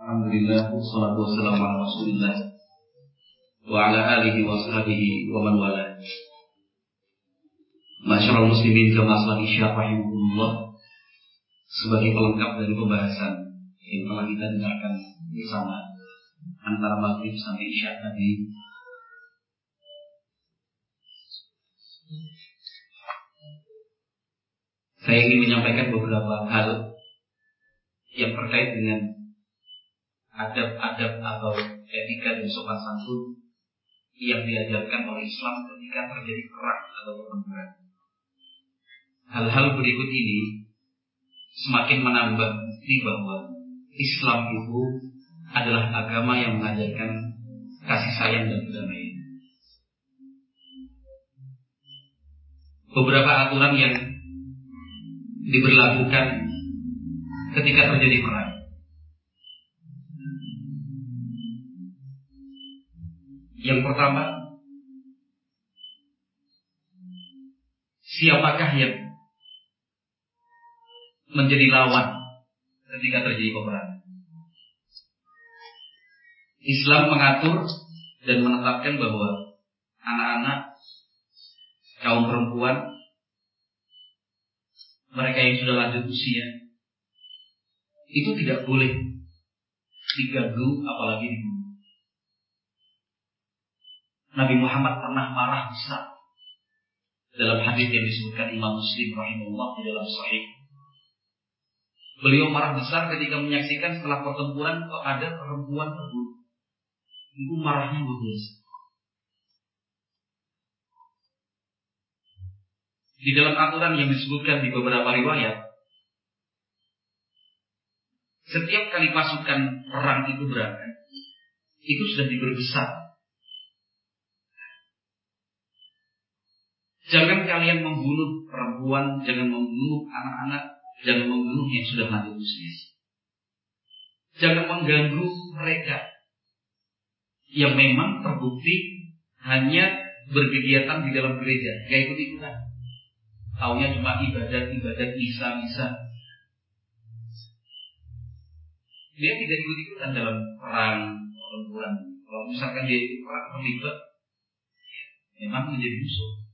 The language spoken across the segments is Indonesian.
Alhamdulillah wassalatu wassalamu ala Rasulillah. Wa ala alihi wa sahbihi wa man wala. Masyaallah muslimin kama salat isya rahimahullah sebagai pelengkap dari pembahasan yang telah kita dengarkan bersama antara maghrib sampai isya tadi. Saya ingin menyampaikan beberapa hal yang terkait dengan adab-adab atau etika dan sopan santun yang diajarkan oleh Islam ketika terjadi perang atau pertempuran. Hal-hal berikut ini semakin menambah bukti bahwa Islam itu adalah agama yang mengajarkan kasih sayang dan kedamaian. Beberapa aturan yang diberlakukan ketika terjadi perang. Yang pertama, siapakah yang menjadi lawan ketika terjadi peperangan? Islam mengatur dan menetapkan bahwa anak-anak, kaum perempuan, mereka yang sudah lanjut usia, itu tidak boleh diganggu apalagi dibunuh. Nabi Muhammad pernah marah besar dalam hadis yang disebutkan Imam Muslim rahimahullah di dalam sahih. Beliau marah besar ketika menyaksikan setelah pertempuran kok ada perempuan terbunuh. Itu marahnya luar. Di dalam aturan yang disebutkan di beberapa riwayat, setiap kali pasukan perang itu berangkat, itu sudah diberi Jangan kalian membunuh perempuan, jangan membunuh anak-anak, jangan membunuh yang sudah lanjut usia. Jangan mengganggu mereka yang memang terbukti hanya berkegiatan di dalam gereja, gak ikut ikutan. Taunya cuma ibadat-ibadat misa-misa. Dia tidak ikut ikutan dalam perang perempuan. Kalau misalkan dia ikut perang terlibat, memang menjadi musuh.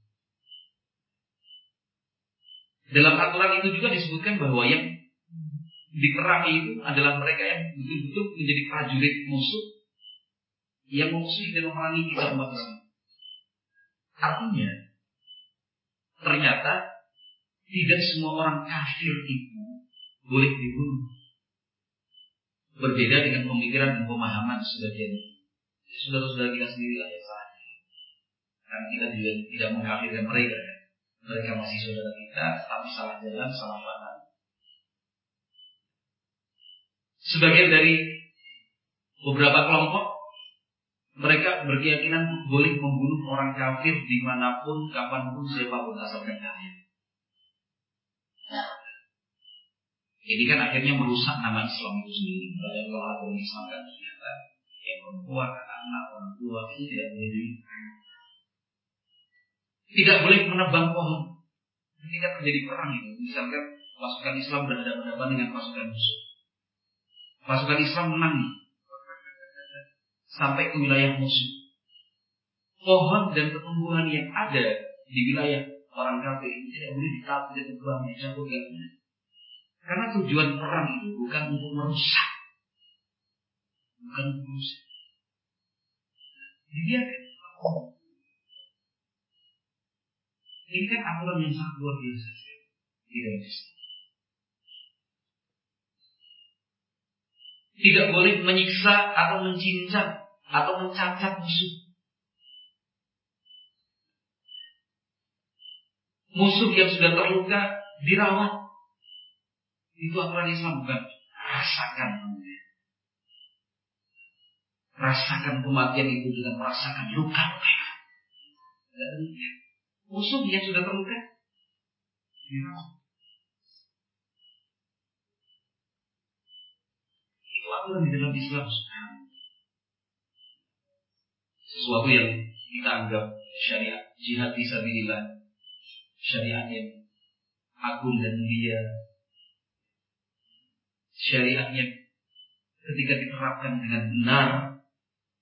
Dalam aturan itu juga disebutkan bahwa yang diperangi itu adalah mereka yang betul-betul menjadi prajurit musuh yang memusuhi dan memerangi kita umat Islam. Artinya, ternyata tidak semua orang kafir itu boleh dibunuh. Berbeda dengan pemikiran dan pemahaman sebagian saudara-saudara kita sendiri lah yang salah. Karena kita tidak, tidak mengkafirkan mereka. Mereka masih saudara kita, tapi salah jalan, salah paham. Sebagian dari beberapa kelompok mereka berkeyakinan boleh membunuh orang kafir di mana pun, kapan pun, siapa pun asalkan kafir. Ini kan akhirnya merusak nama Islam itu sendiri. Padahal kalau agama Islam kan ternyata yang perempuan, anak-anak, orang tua itu tidak boleh tidak boleh menebang pohon ketika terjadi perang itu. Misalkan pasukan Islam berhadapan-hadapan dengan pasukan musuh. Pasukan Islam menang sampai ke wilayah musuh. Pohon dan pertumbuhan yang ada di wilayah orang kafir itu tidak boleh ditarik, tidak tebang, dicabut, tidak boleh. Karena tujuan perang itu bukan untuk merusak, bukan untuk merusak. Dibiarkan. Ini kan aturan yang sangat luar biasa. Tidak bisa. Tidak boleh menyiksa atau mencincang atau mencacat musuh. Musuh yang sudah terluka dirawat. Itu aturan Islam bukan. Rasakan Rasakan kematian itu dengan merasakan luka-luka. Demikian musuh yang sudah terluka dirawat. Itu aturan di dalam Islam. Sesuatu yang kita anggap syariat jihad bisa syariat yang agung dan mulia, syariat yang ketika diterapkan dengan benar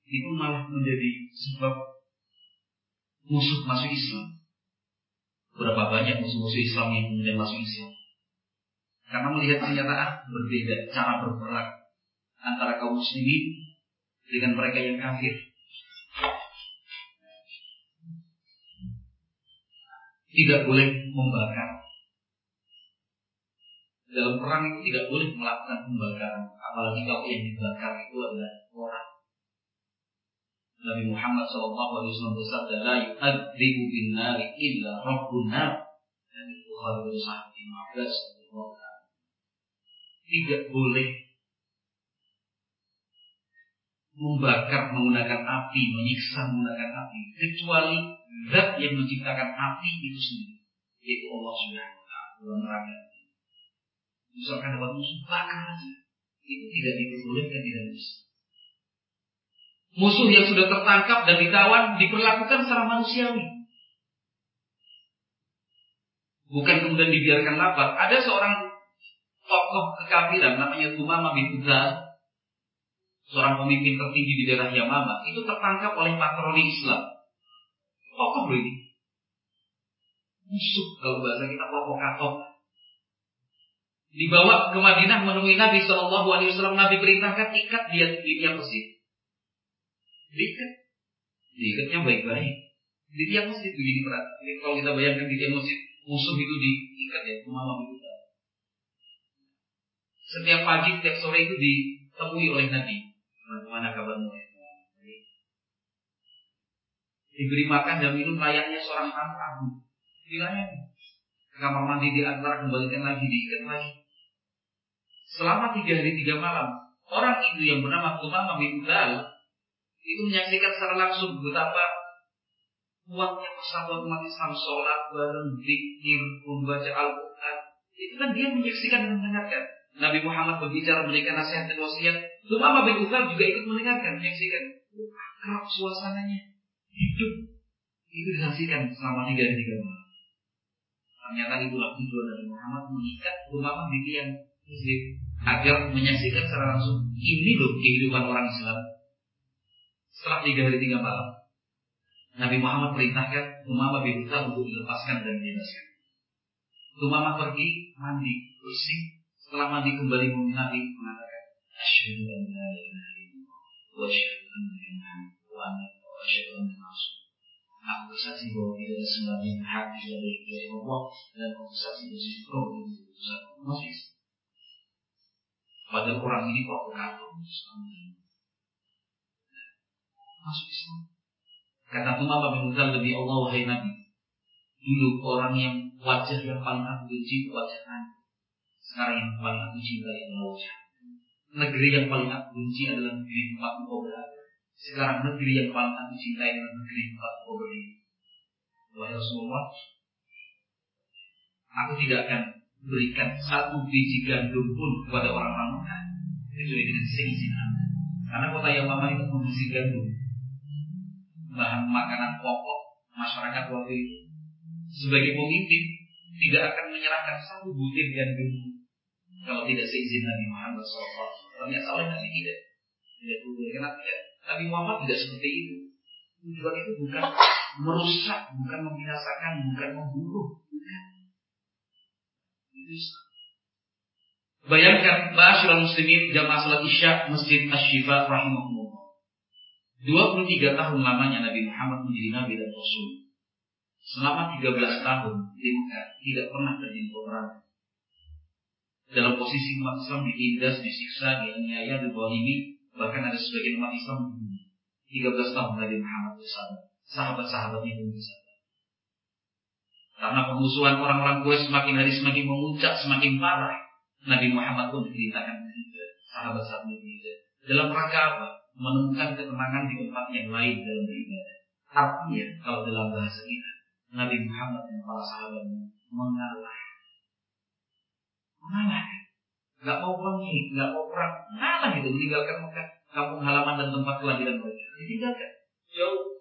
itu malah menjadi sebab musuh masuk Islam. Berapa banyak musuh-musuh Islam yang kemudian masuk Islam? Karena melihat kenyataan berbeda cara berperang antara kaum muslimin dengan mereka yang kafir. Tidak boleh membakar dalam perang itu tidak boleh melakukan pembakaran, apalagi kalau yang dibakar itu adalah orang. Nabi Muhammad SAW bersabda, "La yu'adzibu bin nari illa rabbun nar." Dan itu Bukhari bin Sahih bin Abbas Tidak boleh membakar menggunakan api, menyiksa menggunakan api, kecuali zat yang menciptakan api itu sendiri, yaitu Allah Subhanahu wa taala neraka. Misalkan dapat musuh bakar aja. Itu tidak diperbolehkan di dalam Islam musuh yang sudah tertangkap dan ditawan diperlakukan secara manusiawi. Bukan kemudian dibiarkan lapar. Ada seorang tokoh kekafiran namanya Tumama bin Udzal seorang pemimpin tertinggi di daerah Yamama. Itu tertangkap oleh patroli Islam. Tokoh ini. Musuh kalau bahasa kita provokator dibawa ke Madinah menemui Nabi Shallallahu Alaihi Wasallam. Nabi perintahkan ikat dia di tiang masjid. Diikat, diikatnya baik-baik. Di tiang masjid begini berat. Kalau kita bayangkan di tiang masjid musuh itu diikat ya, malam itu. Setiap pagi, setiap sore itu ditemui oleh Nabi. Bagaimana kabarmu? Diberi makan dan minum layaknya seorang tamu agung. Kamar mandi di antara kembalikan lagi, diikat lagi selama tiga hari tiga malam. Orang itu yang bernama Umamah bin Udal itu menyaksikan secara langsung betapa kuatnya persatuan umat Islam sholat bareng zikir membaca Al-Quran. Itu kan dia menyaksikan dan mendengarkan. Nabi Muhammad berbicara memberikan nasihat dan wasiat. Umamah bin Udal juga ikut mendengarkan menyaksikan. Akrab suasananya. Hidup. Itu disaksikan selama tiga hari tiga malam. Ternyata itulah tujuan Nabi Muhammad mengikat di tiang muslim agar menyaksikan secara langsung. Ini loh kehidupan orang Islam. Setelah tiga hari tiga malam, Nabi Muhammad perintahkan Umamah bin Utah untuk dilepaskan dan dibebaskan. Umamah pergi mandi bersih. Setelah mandi kembali Nabi mengatakan, Asyhadu an la ilaha illallah wa asyhadu anna Muhammadan wa anna Aku bersaksi bahwa tidak ada sembahan yang hak dari Allah dan aku bersaksi bahwa kau itu utusan Allah. Padahal orang ini kok provokator Masuk Islam. Kata Tumama bin Uzal lebih Allah wahai Nabi. Dulu orang yang wajah yang paling aku benci wajah Nabi. Sekarang yang paling aku cinta adalah wajah. Negeri yang paling aku benci adalah negeri tempat engkau berada. Sekarang negeri yang paling aku cintai adalah negeri tempat engkau berdiri. Wahai Rasulullah, aku tidak akan berikan satu biji gandum pun kepada orang-orang Mekah kecuali dengan seizin Anda. Karena kota yang lama itu produksi gandum, bahan makanan pokok masyarakat waktu itu. Sebagai pemimpin tidak akan menyerahkan satu butir gandum kalau tidak seizin Nabi Muhammad SAW. Ternyata oleh Nabi tidak. Tidak boleh. Kenapa tidak? Nabi Muhammad tidak seperti itu. Tujuan itu bukan merusak, bukan membinasakan, bukan membunuh, bukan Bayangkan Ma'asyiral muslimin jamaah salat Isya Masjid Asy-Syifa rahimahullah. 23 tahun lamanya Nabi Muhammad menjadi nabi dan rasul. Selama 13 tahun di Mekah tidak pernah terjadi peperangan. Dalam posisi umat Islam ditindas, disiksa, dianiaya, dizalimi, bahkan ada sebagian umat Islam dibunuh. 13 tahun Nabi Muhammad bersama sahabat-sahabatnya pun bisa. Karena pemusuhan orang-orang Quraisy semakin hari semakin memuncak, semakin parah. Nabi Muhammad pun diberitakan sahabat-sahabat itu dalam rangka apa? Menemukan ketenangan di tempat yang lain dalam beribadah. Artinya kalau dalam bahasa kita, Nabi Muhammad dan para sahabatnya mengalah. Mengalah. Gak mau pergi, gak mau perang. Mengalah itu, meninggalkan Mekah, kampung halaman dan tempat kelahiran mereka. Ditinggalkan. Jauh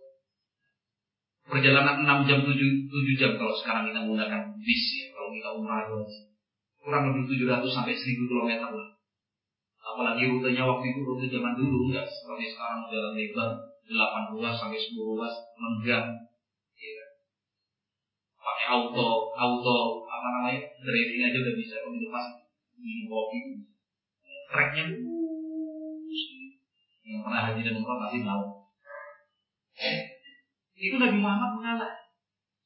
perjalanan 6 jam 7, 7 jam kalau sekarang kita menggunakan bis ya kalau kita umrah kurang lebih 700 sampai 1000 km lah apalagi rutenya waktu itu rute zaman dulu nggak seperti sekarang jalan lebar 8 ruas sampai 10 ruas lenggang ya. pakai auto auto apa namanya driving aja udah bisa kalau lepas. Minum kopi treknya yang pernah haji dan umroh pasti tahu itu Nabi Muhammad mengalah.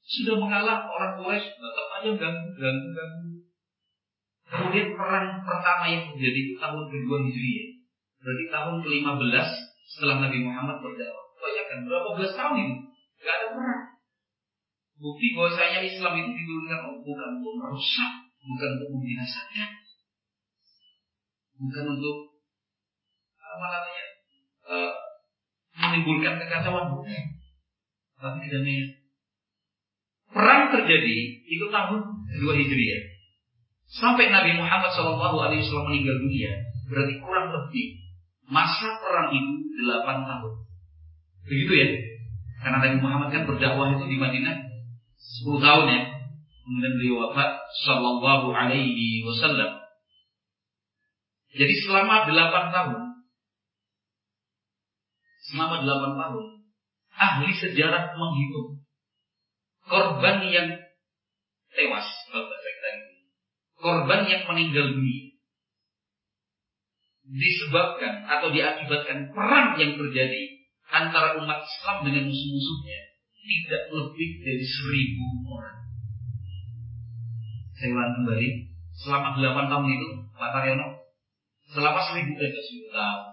Sudah mengalah orang Quraisy tetap aja ganggu ganggu ganggu kemudian perang pertama yang terjadi itu tahun kedua Hijriah berarti tahun ke-15 setelah Nabi Muhammad berdakwah. Bayangkan berapa belas tahun itu gak ada perang. Bukti bahwa saya Islam itu diturunkan bukan untuk merusak bukan untuk membinasakan. Bukan untuk apa namanya uh, menimbulkan kekacauan bukan. Tapi kedamaian. Perang terjadi itu tahun kedua hijriah sampai Nabi Muhammad Wasallam meninggal dunia berarti kurang lebih masa perang itu delapan tahun. Begitu ya? Karena Nabi Muhammad kan berdakwah itu di Madinah 10 tahun ya. Kemudian beliau wafat Shallallahu Alaihi Wasallam. Jadi selama delapan tahun, selama delapan tahun, ahli sejarah menghitung korban yang tewas, korban yang meninggal dunia disebabkan atau diakibatkan perang yang terjadi antara umat Islam dengan musuh-musuhnya tidak lebih dari seribu orang. Saya ulang kembali, selama delapan tahun itu, Pak Taryono, selama seribu eh, seribu tahun,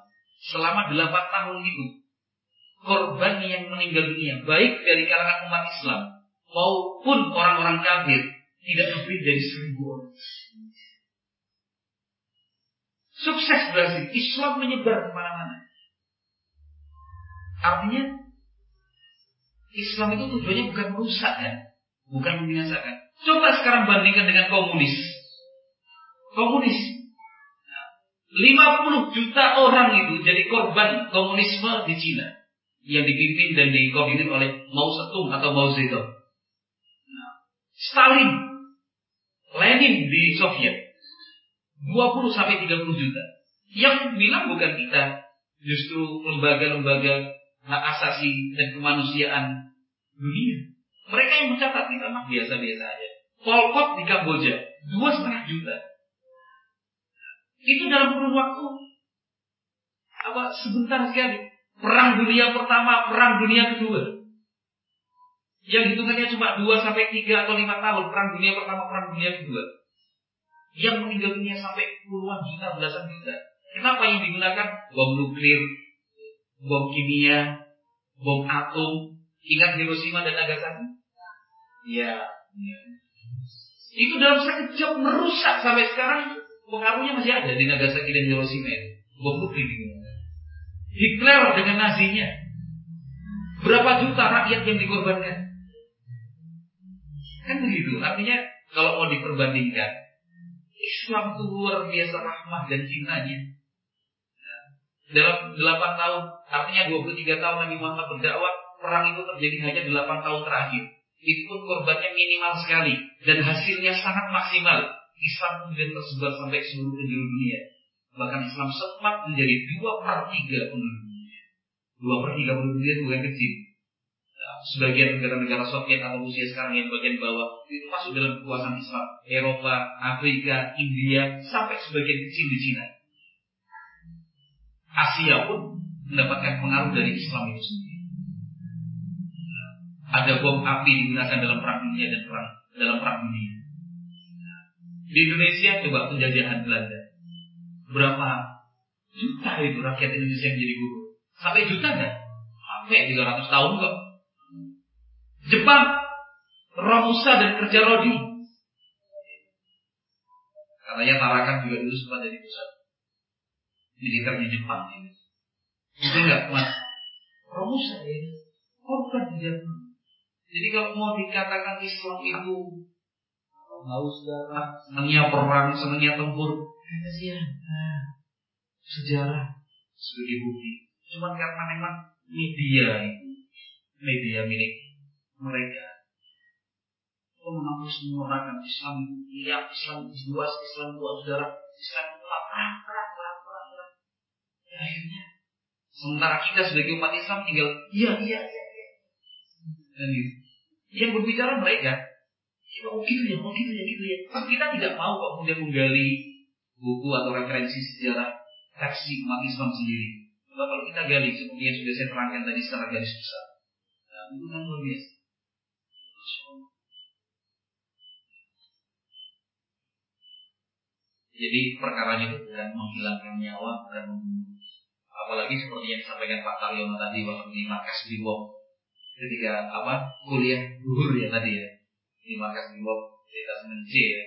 selama delapan tahun itu korban yang meninggal dunia baik dari kalangan umat Islam maupun orang-orang kafir tidak lebih dari seribu orang. Sukses berhasil, Islam menyebar ke mana-mana. Artinya Islam itu tujuannya bukan merusak ya, bukan membinasakan. Coba sekarang bandingkan dengan komunis. Komunis 50 juta orang itu jadi korban komunisme di Cina yang dipimpin dan dikoordinir oleh Mao Zedong atau Mao Zedong. Nah, Stalin, Lenin di Soviet 20 sampai 30 juta. Yang bilang bukan kita, justru lembaga-lembaga hak asasi dan kemanusiaan dunia. Mereka yang mencatat kita mah biasa-biasa aja. Pol Pot di Kamboja dua setengah juta. Itu dalam kurun waktu apa sebentar sekali. Perang dunia pertama, perang dunia kedua. Yang hitungannya cuma 2 sampai 3 atau 5 tahun perang dunia pertama, perang dunia kedua. Yang meninggal dunia sampai puluhan juta, belasan juta. Kenapa yang digunakan? Bom nuklir, bom kimia, bom atom. Ingat Hiroshima dan Nagasaki? Ya. Itu dalam sekejap merusak sampai sekarang pengaruhnya masih ada di Nagasaki dan Hiroshima. Bom nuklir Hitler dengan nazinya. Berapa juta rakyat yang dikorbankan? Kan begitu. Artinya kalau mau diperbandingkan, Islam itu luar biasa rahmah dan cintanya. Dalam 8 tahun, artinya 23 tahun Nabi Muhammad berdakwah, perang itu terjadi hanya 8 tahun terakhir. Itu pun korbannya minimal sekali dan hasilnya sangat maksimal. Islam kemudian tersebar sampai seluruh penjuru dunia. Bahkan Islam sempat menjadi dua per tiga penduduk dunia. Dua per tiga penduduk dunia bukan kecil. Sebagian negara-negara Soviet atau Rusia sekarang yang bagian bawah itu masuk dalam kekuasaan Islam. Eropa, Afrika, India, sampai sebagian kecil di Cina. Asia pun mendapatkan pengaruh dari Islam itu sendiri. Ada bom api digunakan dalam perang dunia dan perang dalam perang dunia. Di Indonesia coba penjajahan Belanda. Berapa juta itu rakyat Indonesia yang jadi guru? Sampai juta enggak? Sampai 300 tahun kok. Jepang, Romusa dan kerja Rodi. Katanya Tarakan juga dulu sempat jadi pusat militernya Jepang ini. Itu enggak mas? Romusa ya, korban di Jepang. Jadi kalau mau dikatakan Islam itu haus darah, senangnya perang, senangnya tempur. Kata siapa? Sejarah sebagai bukti. Cuma karena memang media itu, media milik mereka. Itu menyuarakan Islam itu iya, Islam itu luas, Islam itu saudara, Islam itu perang, perang, perang, perang, perang. Sementara kita sebagai umat Islam tinggal iya iya iya. iya. Dan itu. Yang berbicara mereka, ya, oh gitu ya, oh gitu ya, gitu ya. Pas kita tidak mau kok kemudian menggali buku atau referensi sejarah versi umat Islam sendiri. Kalau kita gali seperti yang sudah saya terangkan tadi secara garis besar. Nah, itu kan luar biasa. Jadi perkaranya itu bukan menghilangkan nyawa, membunuh. Apalagi seperti yang disampaikan Pak Taryono tadi waktu di markas Bimbo ketika apa kuliah duhur ya tadi ya di markas Bimbo cerita Semen C ya.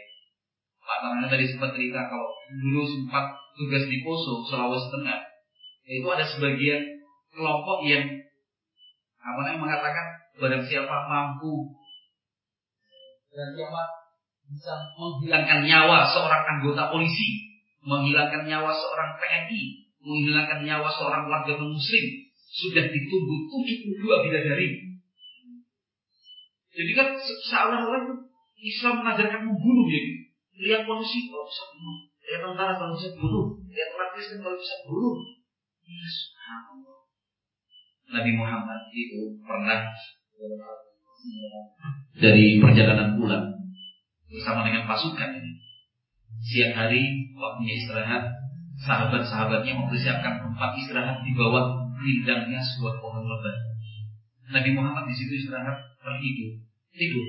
Pak Taryono tadi sempat cerita kalau dulu sempat tugas di Poso Sulawesi Tengah itu ada sebagian kelompok yang apa namanya mengatakan barang siapa mampu dan siapa bisa menghilangkan nyawa seorang anggota polisi, menghilangkan nyawa seorang TNI, menghilangkan nyawa seorang warga muslim, sudah ditunggu 72 bidadari. Jadi kan seolah-olah Islam mengajarkan membunuh ya. Lihat polisi kalau bisa bunuh, lihat tentara kalau bisa bunuh, lihat orang Kristen kalau bisa bunuh. Ya, Nabi Muhammad itu pernah dari perjalanan pulang bersama dengan pasukan ini. Siang hari waktunya istirahat, sahabat-sahabatnya mempersiapkan tempat istirahat di bawah rindangnya sebuah pohon lebat. Nabi Muhammad di situ istirahat tertidur, tidur.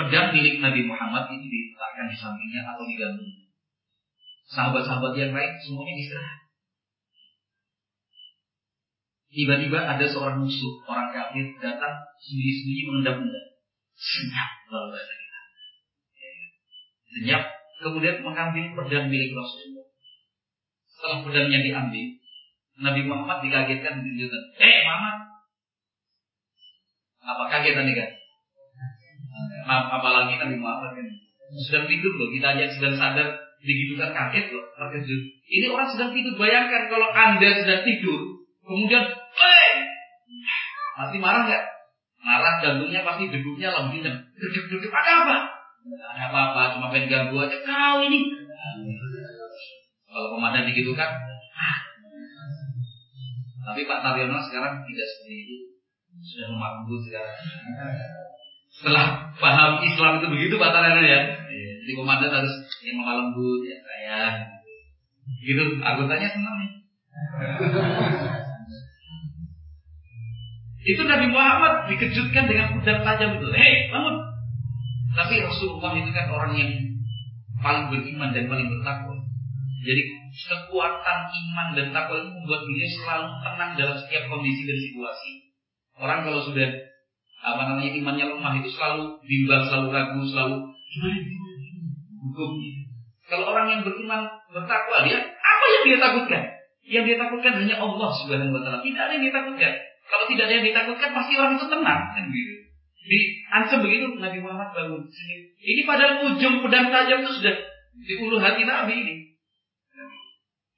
Pedang milik Nabi Muhammad ini diletakkan di sampingnya atau di dalamnya. Sahabat-sahabat yang lain semuanya istirahat. Tiba-tiba ada seorang musuh, orang kafir datang sembunyi-sembunyi mengendap-endap. Senyap kita. Senyap, kemudian mengambil pedang milik Rasulullah. Setelah pedangnya diambil, Nabi Muhammad dikagetkan ditunjukkan. Eh Muhammad, apa kaget tadi kan? Apalagi Nabi Muhammad kan sedang tidur loh, kita aja sedang sadar begitu kan kaget loh, terkejut. Ini orang sedang tidur, bayangkan kalau anda sedang tidur, kemudian eh pasti marah nggak? Marah jantungnya pasti degupnya lebih kencang. Deduk-deduk ada apa? Ada apa-apa, cuma pengen ganggu aja. Kau ini. Kalau komandan begitu kan. Ah. Tapi Pak Taryono sekarang tidak seperti itu. Sudah lembut sekarang. Setelah paham Islam itu begitu Pak Taryono ya. Jadi komandan harus yang lemah lembut ya saya. Gitu, anggotanya senang nih. Itu Nabi Muhammad dikejutkan dengan pedang tajam itu. Hei, bangun. Tapi Rasulullah itu kan orang yang paling beriman dan paling bertakwa. Jadi kekuatan iman dan takwa itu membuat beliau selalu tenang dalam setiap kondisi dan situasi. Orang kalau sudah apa namanya imannya lemah itu selalu bimbang, selalu ragu, selalu hukum. Kalau orang yang beriman bertakwa dia apa yang dia takutkan? Yang dia takutkan hanya Allah Subhanahu wa taala. Tidak ada yang dia takutkan. Kalau tidak ada yang ditakutkan pasti orang itu tenang kan gitu. Diancam begitu Nabi Muhammad bangun. Ini padahal ujung pedang tajam itu sudah di ulu hati Nabi ini.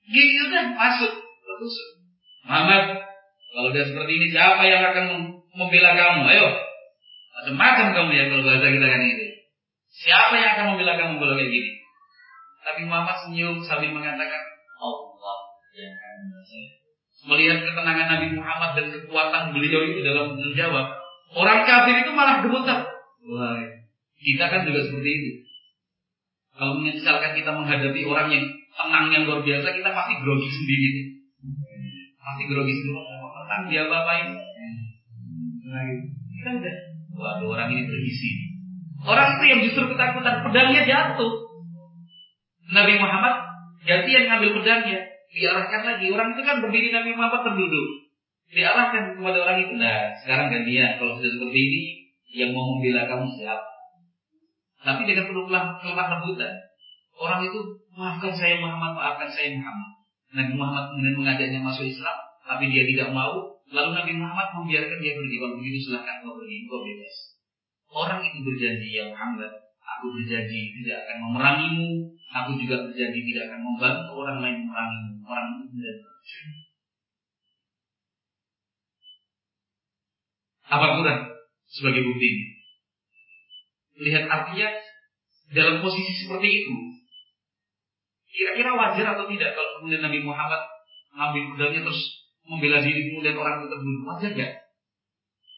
Gitu kan masuk terus Muhammad kalau dia seperti ini siapa yang akan membela kamu? Ayo macam-macam kamu ya kalau bahasa kita kan itu. Siapa yang akan membela kamu kalau kayak gini? Tapi Muhammad senyum sambil mengatakan Allah yang melihat ketenangan Nabi Muhammad dan kekuatan beliau itu dalam menjawab. Orang kafir itu malah gemetar. Wah, kita kan juga seperti itu. Kalau misalkan kita menghadapi orang yang tenang yang luar biasa, kita pasti grogi sendiri. Pasti grogi sendiri. Tenang dia apa-apain. Nah, gitu. Kita udah, waduh orang ini berisi. Orang itu yang justru ketakutan pedangnya jatuh. Nabi Muhammad ganti yang ngambil pedangnya diarahkan lagi. Orang itu kan berdiri Nabi Muhammad terduduk. Diarahkan kepada orang itu. Nah, sekarang gantian. Kalau sudah seperti ini, yang mau membela kamu siapa? Tapi dengan penuh kelemah lembutan. Orang itu, maafkan saya Muhammad, maafkan saya Muhammad. Nabi Muhammad kemudian mengajaknya masuk Islam, tapi dia tidak mau. Lalu Nabi Muhammad membiarkan dia pergi. Kalau begitu silahkan kau pergi, kau bebas. Orang itu berjanji, ya Muhammad, aku berjanji tidak akan memerangimu, aku juga berjanji tidak akan membantu orang lain memerangimu orang itu Apa kurang sebagai bukti ini? Lihat artinya dalam posisi seperti itu. Kira-kira wajar atau tidak kalau kemudian Nabi Muhammad mengambil pedangnya terus membela diri kemudian orang itu terbunuh, wajar gak?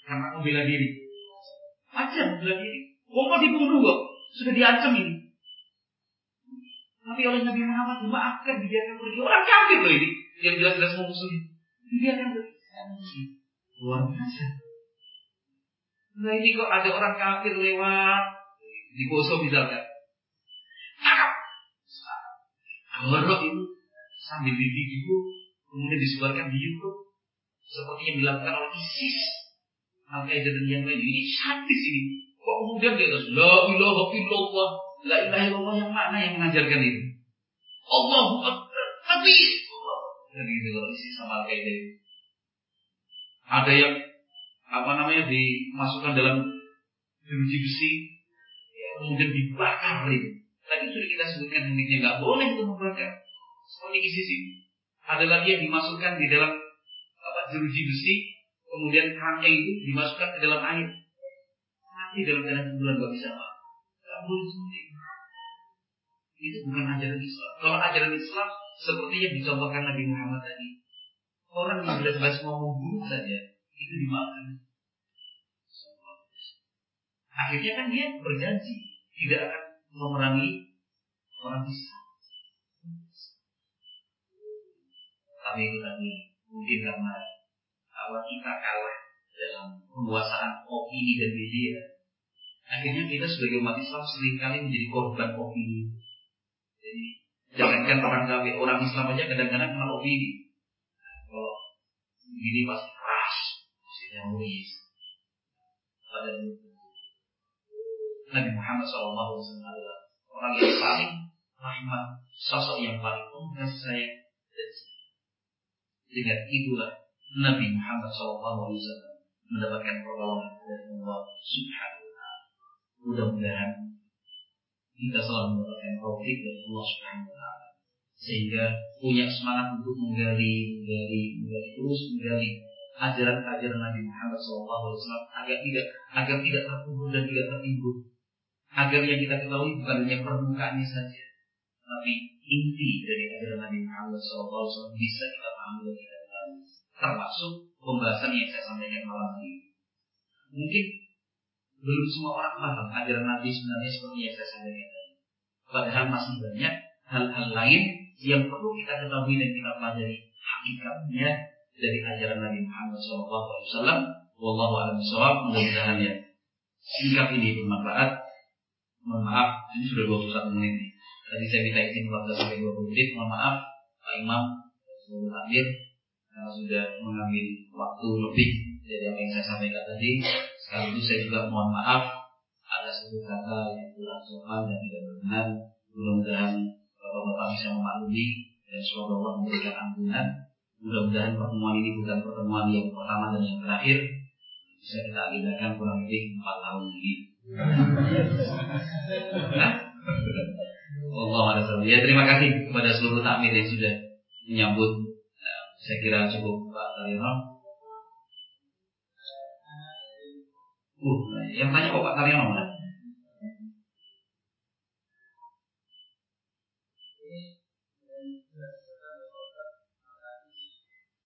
Karena membela diri. Wajar membela diri. Wong kok dibunuh kok, sudah diancam ini. Tapi oleh Nabi Muhammad dimaafkan, dibiarkan pergi. Orang kafir loh ini, yang jelas-jelas memusuhi. Dibiarkan pergi. Luar biasa. Nah ini kok ada orang kafir lewat. Di Poso misalkan. Tangkap. Gorok itu. Sambil di video kemudian disebarkan di YouTube. Seperti yang dilakukan oleh ISIS. Al-Qaeda dan yang lain. Ini sadis ini. Kok kemudian dia harus la ilaha illallah. La ilaha illallah yang mana yang mengajarkan itu? Allahu Akbar. Nabi dan gitu ISIS sama Al-Qaeda ada yang apa namanya dimasukkan dalam jeruji besi kemudian dibakar itu tadi sudah kita sebutkan tekniknya nggak boleh itu membakar. Seperti ISIS ini ada lagi yang dimasukkan di dalam apa jeruji besi kemudian kerangkeng itu dimasukkan ke dalam air. Mati dalam keadaan sebulan nggak bisa pak. Nggak boleh seperti itu. Itu bukan ajaran Islam. Kalau ajaran Islam seperti yang dicontohkan Nabi Muhammad tadi. Orang yang jelas-jelas mau membunuh saja itu dimaafkan akhirnya kan dia berjanji tidak akan memerangi orang Islam tapi itu tadi mungkin karena awal kita kalah dalam penguasaan opini dan media. Akhirnya kita sebagai umat Islam sering kali menjadi korban opini jadi jangankan orang kafir orang Islam aja kadang-kadang kena opini kalau begini pasti nulis pada Nabi Muhammad SAW adalah orang yang paling rahmat sosok yang paling sayang dan dengan itulah Nabi Muhammad SAW mendapatkan pertolongan dari Allah Subhanahu wa taala. Mudah-mudahan kita selalu mendapatkan taufik dari Allah Subhanahu wa taala. Sehingga punya semangat untuk menggali, menggali, menggali terus menggali ajaran-ajaran Nabi Muhammad SAW agar tidak agar tidak terkubur dan tidak tertimbun. Agar yang kita ketahui bukan hanya permukaannya saja, tapi inti dari ajaran Nabi Muhammad SAW bisa kita pahami dan kita ketahui. Termasuk pembahasan yang saya sampaikan malam ini. Mungkin belum semua orang paham ajaran Nabi sebenarnya seperti yang saya sampaikan tadi. Padahal masih banyak hal-hal lain yang perlu kita ketahui dan kita pelajari hakikatnya dari ajaran Nabi Muhammad SAW. Wallahu a'lam bishawab. Mudah-mudahan ya singkat ini bermanfaat. Mohon maaf, ini sudah 21 menit. Tadi saya minta izin 15 sampai 20 menit. Mohon maaf, Pak Imam, seluruh takbir karena sudah mengambil waktu lebih dari apa yang saya sampaikan tadi. Sekaligus saya juga mohon maaf ada satu kata yang kurang sopan dan tidak berkenan. Mudah-mudahan bapak-bapak bisa memaklumi dan semoga Allah memberikan ampunan. Mudah-mudahan pertemuan ini bukan pertemuan yang pertama dan yang terakhir. Bisa kita agendakan kurang lebih empat tahun lagi. Allah ada Ya terima kasih kepada seluruh takmir yang sudah menyambut. Nah, saya kira cukup Pak Taryono. Uh, yang tanya kok Pak Taryono mana?